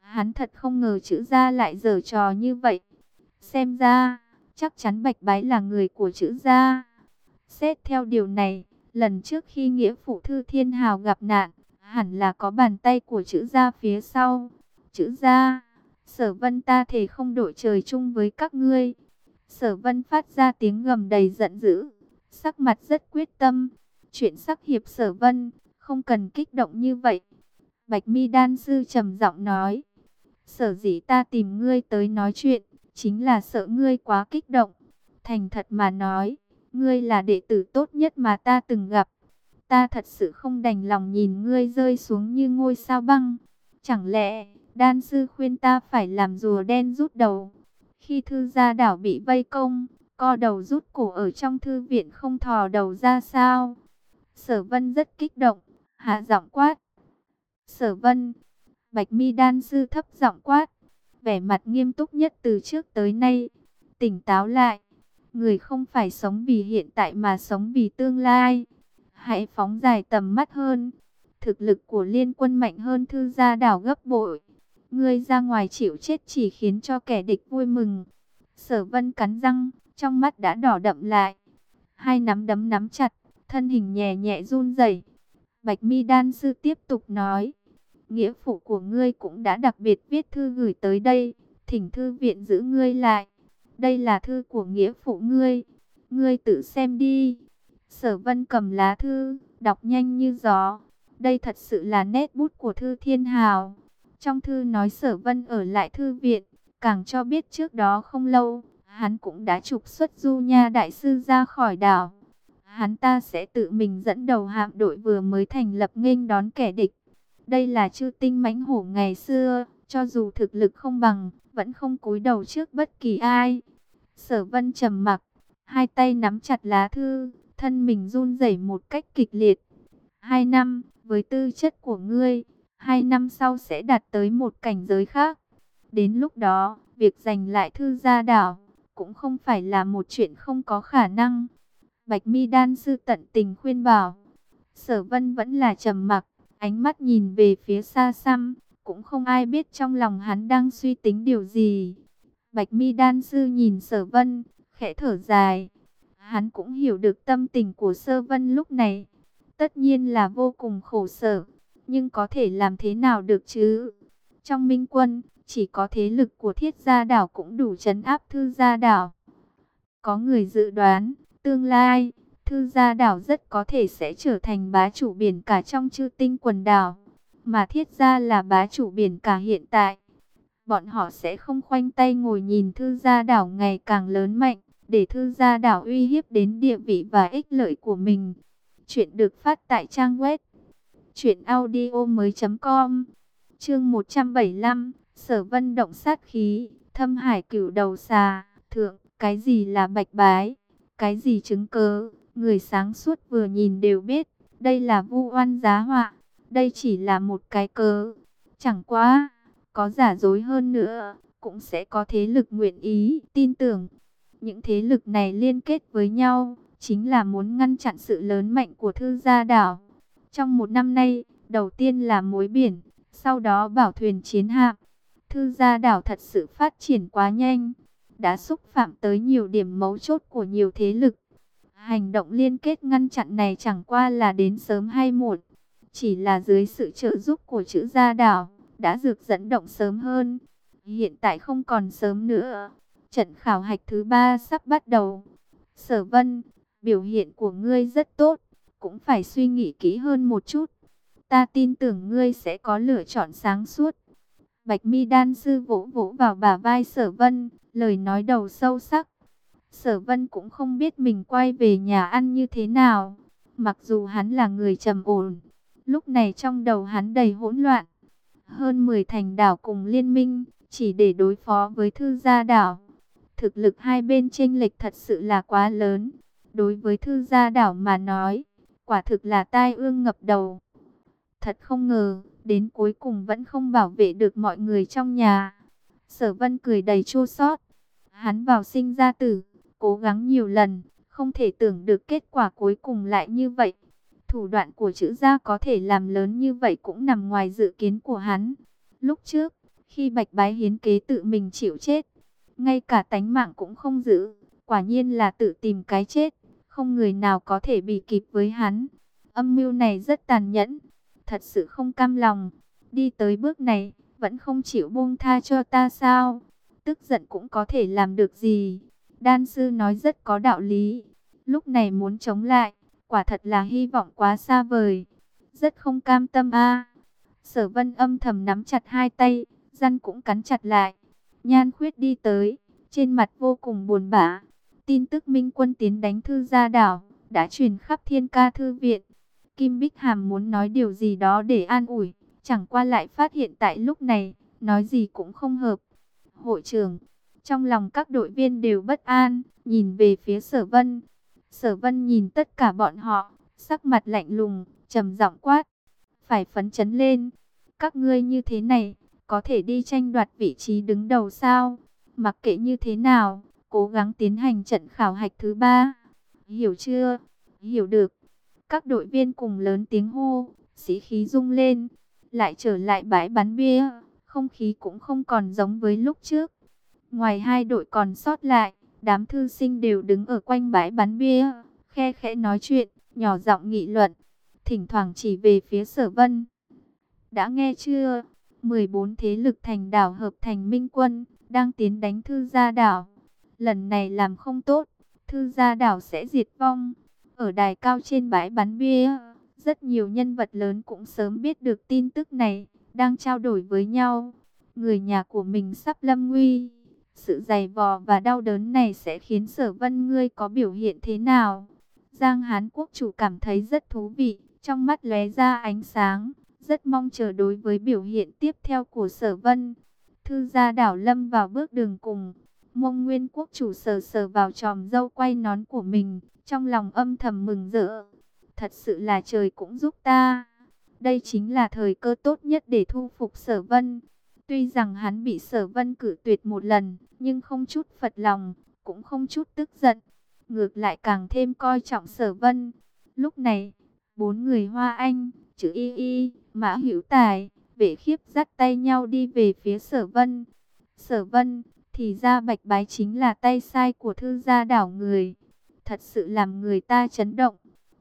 Hắn thật không ngờ chữ gia lại dở trò như vậy. Xem ra, chắc chắn bạch bái là người của chữ gia. Xét theo điều này, lần trước khi nghĩa phụ thư thiên hào gặp nạn, hẳn là có bàn tay của chữ gia phía sau. Chữ gia, sở vân ta thể không đổi trời chung với các ngươi. Sở vân phát ra tiếng gầm đầy giận dữ, sắc mặt rất quyết tâm. Chuyện sắc hiệp sở vân, không cần kích động như vậy. Bạch mi đan sư trầm giọng nói. Sở dĩ ta tìm ngươi tới nói chuyện, chính là sợ ngươi quá kích động. Thành thật mà nói, ngươi là đệ tử tốt nhất mà ta từng gặp. Ta thật sự không đành lòng nhìn ngươi rơi xuống như ngôi sao băng. Chẳng lẽ, đan sư khuyên ta phải làm rùa đen rút đầu? Khi thư gia đảo bị vây công, co đầu rút cổ ở trong thư viện không thò đầu ra sao. Sở vân rất kích động, hạ giọng quát. Sở vân, bạch mi đan sư thấp giọng quát, vẻ mặt nghiêm túc nhất từ trước tới nay. Tỉnh táo lại, người không phải sống vì hiện tại mà sống vì tương lai. Hãy phóng dài tầm mắt hơn. Thực lực của liên quân mạnh hơn thư gia đảo gấp bội. Ngươi ra ngoài chịu chết chỉ khiến cho kẻ địch vui mừng. Sở vân cắn răng, trong mắt đã đỏ đậm lại. Hai nắm đấm nắm chặt, thân hình nhẹ nhẹ run rẩy. Bạch mi đan sư tiếp tục nói. Nghĩa phụ của ngươi cũng đã đặc biệt viết thư gửi tới đây. Thỉnh thư viện giữ ngươi lại. Đây là thư của nghĩa phụ ngươi. Ngươi tự xem đi. Sở vân cầm lá thư, đọc nhanh như gió. Đây thật sự là nét bút của thư thiên hào. Trong thư nói sở vân ở lại thư viện, càng cho biết trước đó không lâu, hắn cũng đã trục xuất du nha đại sư ra khỏi đảo. Hắn ta sẽ tự mình dẫn đầu hạm đội vừa mới thành lập nghênh đón kẻ địch. Đây là chư tinh mãnh hổ ngày xưa, cho dù thực lực không bằng, vẫn không cúi đầu trước bất kỳ ai. Sở vân trầm mặc, hai tay nắm chặt lá thư, thân mình run rẩy một cách kịch liệt. Hai năm, với tư chất của ngươi, hai năm sau sẽ đạt tới một cảnh giới khác. Đến lúc đó, việc giành lại thư gia đảo, cũng không phải là một chuyện không có khả năng. Bạch mi đan sư tận tình khuyên bảo. Sở vân vẫn là trầm mặc, ánh mắt nhìn về phía xa xăm, cũng không ai biết trong lòng hắn đang suy tính điều gì. Bạch mi đan sư nhìn sở vân, khẽ thở dài. Hắn cũng hiểu được tâm tình của sơ vân lúc này. Tất nhiên là vô cùng khổ sở, nhưng có thể làm thế nào được chứ? Trong minh quân, chỉ có thế lực của thiết gia đảo cũng đủ chấn áp thư gia đảo. Có người dự đoán, tương lai, thư gia đảo rất có thể sẽ trở thành bá chủ biển cả trong chư tinh quần đảo. Mà thiết gia là bá chủ biển cả hiện tại. Bọn họ sẽ không khoanh tay ngồi nhìn thư gia đảo ngày càng lớn mạnh, để thư gia đảo uy hiếp đến địa vị và ích lợi của mình. Chuyện được phát tại trang web Chuyện audio mới com. Chương 175 Sở vân động sát khí, Thâm hải cửu đầu xà. Thượng, Cái gì là bạch bái? Cái gì chứng cớ? Người sáng suốt vừa nhìn đều biết, Đây là vu oan giá họa, Đây chỉ là một cái cớ. Chẳng quá Có giả dối hơn nữa, Cũng sẽ có thế lực nguyện ý, Tin tưởng. Những thế lực này liên kết với nhau, Chính là muốn ngăn chặn sự lớn mạnh của thư gia đảo trong một năm nay, đầu tiên là mối biển, sau đó bảo thuyền chiến hạm. Thư gia đảo thật sự phát triển quá nhanh, đã xúc phạm tới nhiều điểm mấu chốt của nhiều thế lực. Hành động liên kết ngăn chặn này chẳng qua là đến sớm hay muộn, chỉ là dưới sự trợ giúp của chữ gia đảo, đã dược dẫn động sớm hơn. Hiện tại không còn sớm nữa, trận khảo hạch thứ ba sắp bắt đầu. Sở Vân, biểu hiện của ngươi rất tốt cũng phải suy nghĩ kỹ hơn một chút. Ta tin tưởng ngươi sẽ có lựa chọn sáng suốt. Bạch mi đan sư vỗ vỗ vào bả vai sở vân, lời nói đầu sâu sắc. Sở vân cũng không biết mình quay về nhà ăn như thế nào. Mặc dù hắn là người trầm ổn, lúc này trong đầu hắn đầy hỗn loạn. Hơn 10 thành đảo cùng liên minh, chỉ để đối phó với thư gia đảo. Thực lực hai bên chênh lệch thật sự là quá lớn. Đối với thư gia đảo mà nói, quả thực là tai ương ngập đầu. Thật không ngờ, đến cuối cùng vẫn không bảo vệ được mọi người trong nhà. Sở vân cười đầy chua xót. Hắn vào sinh ra tử, cố gắng nhiều lần, không thể tưởng được kết quả cuối cùng lại như vậy. Thủ đoạn của chữ gia có thể làm lớn như vậy cũng nằm ngoài dự kiến của hắn. Lúc trước, khi bạch bái hiến kế tự mình chịu chết, ngay cả tánh mạng cũng không giữ, quả nhiên là tự tìm cái chết không người nào có thể bị kịp với hắn. Âm mưu này rất tàn nhẫn, thật sự không cam lòng. Đi tới bước này, vẫn không chịu buông tha cho ta sao? Tức giận cũng có thể làm được gì? Đan sư nói rất có đạo lý. Lúc này muốn chống lại, quả thật là hy vọng quá xa vời. Rất không cam tâm a. Sở vân âm thầm nắm chặt hai tay, răn cũng cắn chặt lại. Nhan khuyết đi tới, trên mặt vô cùng buồn bã. Tin tức Minh quân tiến đánh thư gia đảo, đã truyền khắp thiên ca thư viện. Kim Bích Hàm muốn nói điều gì đó để an ủi, chẳng qua lại phát hiện tại lúc này, nói gì cũng không hợp. Hội trưởng, trong lòng các đội viên đều bất an, nhìn về phía sở vân. Sở vân nhìn tất cả bọn họ, sắc mặt lạnh lùng, trầm giọng quát. Phải phấn chấn lên, các ngươi như thế này, có thể đi tranh đoạt vị trí đứng đầu sao? Mặc kệ như thế nào, cố gắng tiến hành trận khảo hạch thứ ba. Hiểu chưa? Hiểu được. Các đội viên cùng lớn tiếng hô, sĩ khí rung lên, lại trở lại bãi bắn bia, không khí cũng không còn giống với lúc trước. Ngoài hai đội còn sót lại, đám thư sinh đều đứng ở quanh bãi bắn bia, khe khẽ nói chuyện, nhỏ giọng nghị luận, thỉnh thoảng chỉ về phía sở vân. Đã nghe chưa? 14 thế lực thành đảo hợp thành minh quân, đang tiến đánh thư gia đảo. Lần này làm không tốt, thư gia đảo sẽ diệt vong. Ở đài cao trên bãi bắn bia, rất nhiều nhân vật lớn cũng sớm biết được tin tức này, đang trao đổi với nhau. Người nhà của mình sắp lâm nguy. Sự dày vò và đau đớn này sẽ khiến sở vân ngươi có biểu hiện thế nào? Giang Hán quốc chủ cảm thấy rất thú vị, trong mắt lóe ra ánh sáng, rất mong chờ đối với biểu hiện tiếp theo của sở vân. Thư gia đảo lâm vào bước đường cùng, mông nguyên quốc chủ sờ sờ vào tròm dâu quay nón của mình, trong lòng âm thầm mừng rỡ. Thật sự là trời cũng giúp ta. Đây chính là thời cơ tốt nhất để thu phục sở vân. Tuy rằng hắn bị sở vân cử tuyệt một lần, nhưng không chút phật lòng, cũng không chút tức giận. Ngược lại càng thêm coi trọng sở vân. Lúc này, bốn người Hoa Anh, chữ Y Y, Mã Hữu Tài, vệ khiếp dắt tay nhau đi về phía sở vân. Sở vân, thì ra bạch bái chính là tay sai của thư gia đảo người. Thật sự làm người ta chấn động.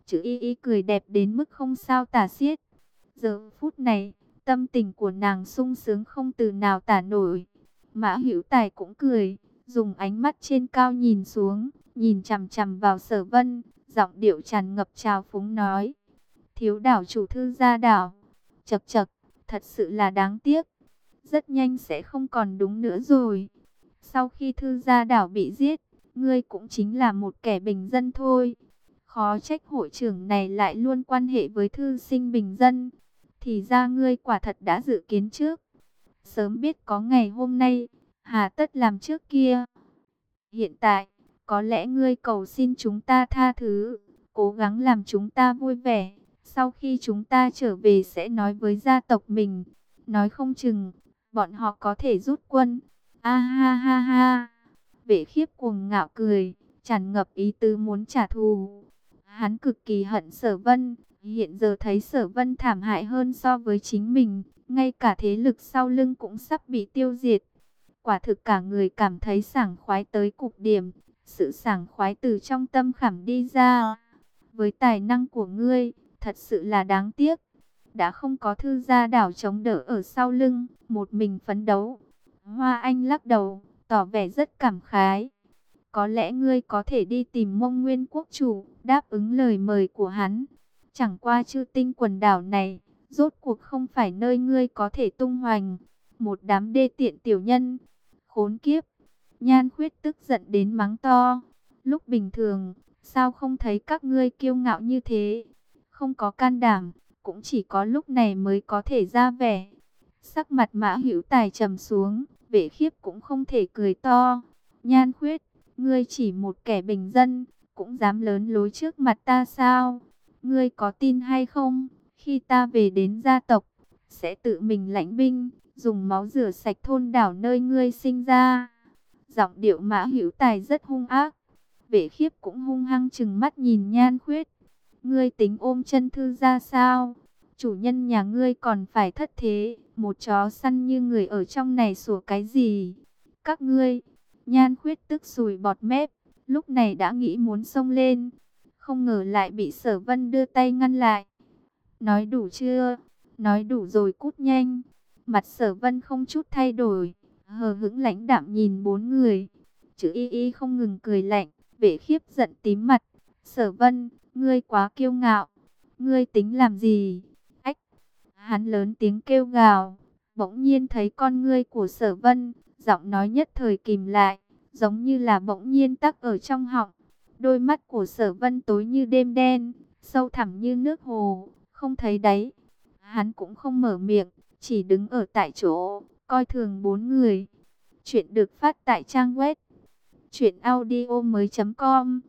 Chữ Y Y cười đẹp đến mức không sao tả xiết. Giờ phút này, tâm tình của nàng sung sướng không từ nào tả nổi. Mã Hữu Tài cũng cười, dùng ánh mắt trên cao nhìn xuống, nhìn chằm chằm vào Sở Vân, giọng điệu tràn ngập trào phúng nói: "Thiếu đảo chủ thư gia đảo." Chậc chậc, thật sự là đáng tiếc. Rất nhanh sẽ không còn đúng nữa rồi. Sau khi thư gia đảo bị giết, ngươi cũng chính là một kẻ bình dân thôi. Khó trách hội trưởng này lại luôn quan hệ với thư sinh bình dân. Thì ra ngươi quả thật đã dự kiến trước. Sớm biết có ngày hôm nay, hà tất làm trước kia. Hiện tại, có lẽ ngươi cầu xin chúng ta tha thứ, cố gắng làm chúng ta vui vẻ. Sau khi chúng ta trở về sẽ nói với gia tộc mình, nói không chừng, bọn họ có thể rút quân. A ha ha ha, vệ khiếp cuồng ngạo cười, tràn ngập ý tứ muốn trả thù. Hắn cực kỳ hận sở vân, hiện giờ thấy sở vân thảm hại hơn so với chính mình, ngay cả thế lực sau lưng cũng sắp bị tiêu diệt. Quả thực cả người cảm thấy sảng khoái tới cục điểm, sự sảng khoái từ trong tâm khảm đi ra. Với tài năng của ngươi, thật sự là đáng tiếc. Đã không có thư gia đảo chống đỡ ở sau lưng, một mình phấn đấu. Hoa Anh lắc đầu, tỏ vẻ rất cảm khái. Có lẽ ngươi có thể đi tìm mông nguyên quốc chủ, đáp ứng lời mời của hắn. Chẳng qua chư tinh quần đảo này, rốt cuộc không phải nơi ngươi có thể tung hoành. Một đám đê tiện tiểu nhân, khốn kiếp. Nhan khuyết tức giận đến mắng to. Lúc bình thường, sao không thấy các ngươi kiêu ngạo như thế? Không có can đảm, cũng chỉ có lúc này mới có thể ra vẻ. Sắc mặt mã hữu tài trầm xuống, vệ khiếp cũng không thể cười to. Nhan khuyết, ngươi chỉ một kẻ bình dân, cũng dám lớn lối trước mặt ta sao? Ngươi có tin hay không? Khi ta về đến gia tộc, sẽ tự mình lãnh binh, dùng máu rửa sạch thôn đảo nơi ngươi sinh ra. Giọng điệu mã hữu tài rất hung ác. Vệ khiếp cũng hung hăng chừng mắt nhìn nhan khuyết. Ngươi tính ôm chân thư ra sao? Chủ nhân nhà ngươi còn phải thất thế. Một chó săn như người ở trong này sủa cái gì? Các ngươi, nhan khuyết tức sùi bọt mép. Lúc này đã nghĩ muốn xông lên. Không ngờ lại bị sở vân đưa tay ngăn lại. Nói đủ chưa? Nói đủ rồi cút nhanh. Mặt sở vân không chút thay đổi. Hờ hững lãnh đạm nhìn bốn người. Chữ y y không ngừng cười lạnh. Vệ khiếp giận tím mặt. Sở vân, ngươi quá kiêu ngạo. Ngươi tính làm gì? Hắn lớn tiếng kêu gào. Bỗng nhiên thấy con ngươi của sở vân. Giọng nói nhất thời kìm lại. Giống như là bỗng nhiên tắc ở trong họng. Đôi mắt của sở vân tối như đêm đen. Sâu thẳm như nước hồ. Không thấy đáy. Hắn cũng không mở miệng. Chỉ đứng ở tại chỗ. Coi thường bốn người. Chuyện được phát tại trang web. Chuyện audio mới.com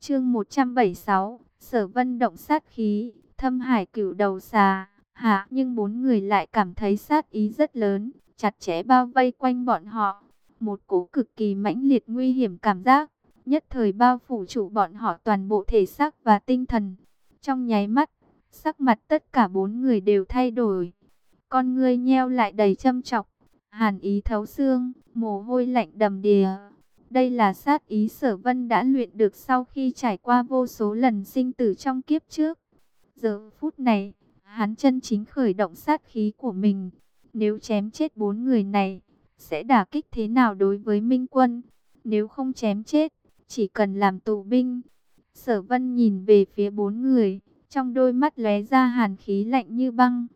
Chương 176 Sở vân động sát khí, Thâm hải cửu đầu xà Hạ nhưng bốn người lại cảm thấy sát ý rất lớn chặt chẽ bao vây quanh bọn họ. Một cố cực kỳ mãnh liệt nguy hiểm cảm giác, nhất thời bao phủ chủ bọn họ toàn bộ thể xác và tinh thần. Trong nháy mắt, sắc mặt tất cả bốn người đều thay đổi. Con ngươi nheo lại đầy châm chọc, hàn ý thấu xương, mồ hôi lạnh đầm đìa. Đây là sát ý sở vân đã luyện được sau khi trải qua vô số lần sinh tử trong kiếp trước. Giờ phút này, hắn chân chính khởi động sát khí của mình. Nếu chém chết bốn người này, sẽ đả kích thế nào đối với Minh Quân? Nếu không chém chết, chỉ cần làm tù binh. Sở vân nhìn về phía bốn người, trong đôi mắt lóe ra hàn khí lạnh như băng.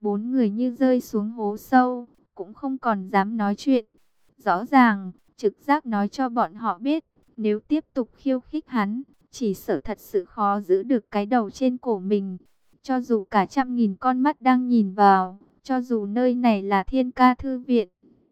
Bốn người như rơi xuống hố sâu, cũng không còn dám nói chuyện. Rõ ràng, trực giác nói cho bọn họ biết, nếu tiếp tục khiêu khích hắn, chỉ sợ thật sự khó giữ được cái đầu trên cổ mình. Cho dù cả trăm nghìn con mắt đang nhìn vào, cho dù nơi này là thiên ca thư viện,